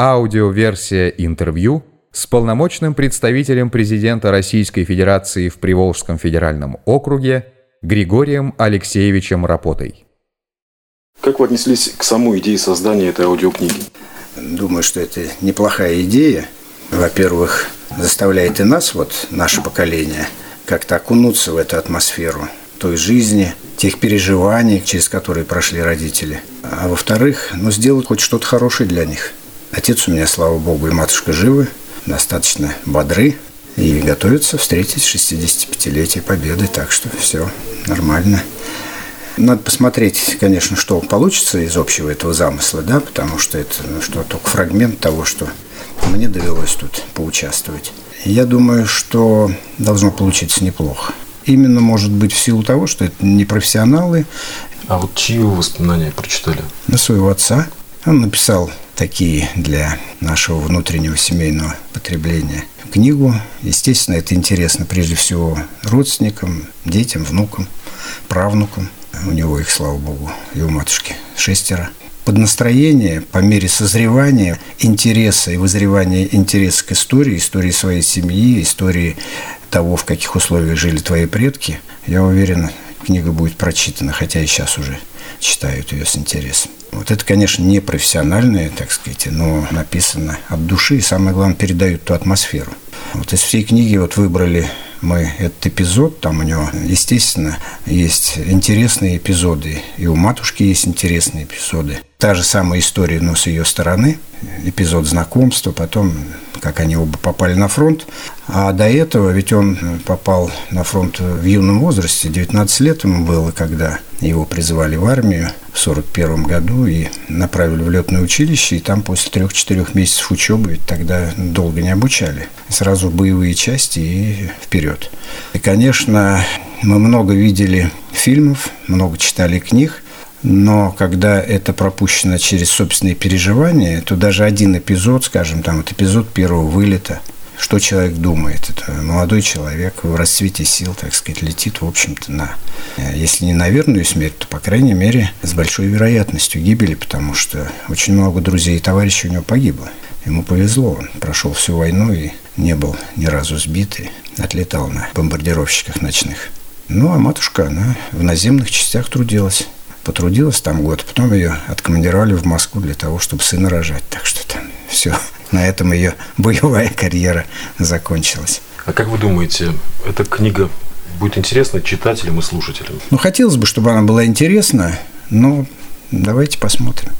Аудиоверсия интервью с полномочным представителем президента Российской Федерации в Приволжском федеральном округе Григорием Алексеевичем Рапотой. Как вы отнеслись к самой идее создания этой аудиокниги? Думаю, что это неплохая идея. Во-первых, заставляет и нас, вот наше поколение, как-то окунуться в эту атмосферу той жизни, тех переживаний, через которые прошли родители. А во-вторых, ну, сделать хоть что-то хорошее для них. Отец у меня, слава богу, и матушка живы, достаточно бодры и готовятся встретить 65-летие Победы, так что все нормально. Надо посмотреть, конечно, что получится из общего этого замысла, да, потому что это ну, что только фрагмент того, что мне довелось тут поучаствовать. Я думаю, что должно получиться неплохо. Именно, может быть, в силу того, что это не профессионалы. А вот чьи вы воспоминания прочитали? На своего отца. Он написал такие для нашего внутреннего семейного потребления книгу. Естественно, это интересно прежде всего родственникам, детям, внукам, правнукам. У него их, слава богу, и у матушки шестеро. Под настроение, по мере созревания интереса и вызревания интереса к истории, истории своей семьи, истории того, в каких условиях жили твои предки, я уверен, книга будет прочитана, хотя и сейчас уже читают ее с интересом. Вот это, конечно, не профессиональное, так сказать, но написано от души и, самое главное, передают ту атмосферу. Вот из всей книги вот выбрали мы этот эпизод, там у него, естественно, есть интересные эпизоды, и у матушки есть интересные эпизоды. Та же самая история, но с ее стороны, эпизод знакомства, потом как они оба попали на фронт. А до этого, ведь он попал на фронт в юном возрасте, 19 лет ему было, когда его призвали в армию в 41 году и направили в летное училище, и там после трех-четырех месяцев учебы, ведь тогда долго не обучали, сразу боевые части и вперед. И, конечно, мы много видели фильмов, много читали книг, но когда это пропущено через собственные переживания, то даже один эпизод, скажем, там вот эпизод первого вылета, что человек думает. Это молодой человек в расцвете сил, так сказать, летит, в общем-то, на, если не на верную смерть, то, по крайней мере, с большой вероятностью гибели, потому что очень много друзей и товарищей у него погибло. Ему повезло, он прошел всю войну и не был ни разу сбит и отлетал на бомбардировщиках ночных. Ну, а матушка, она в наземных частях трудилась потрудилась там год, потом ее откомандировали в Москву для того, чтобы сына рожать. Так что там все. На этом ее боевая карьера закончилась. А как вы думаете, эта книга будет интересна читателям и слушателям? Ну, хотелось бы, чтобы она была интересна, но давайте посмотрим.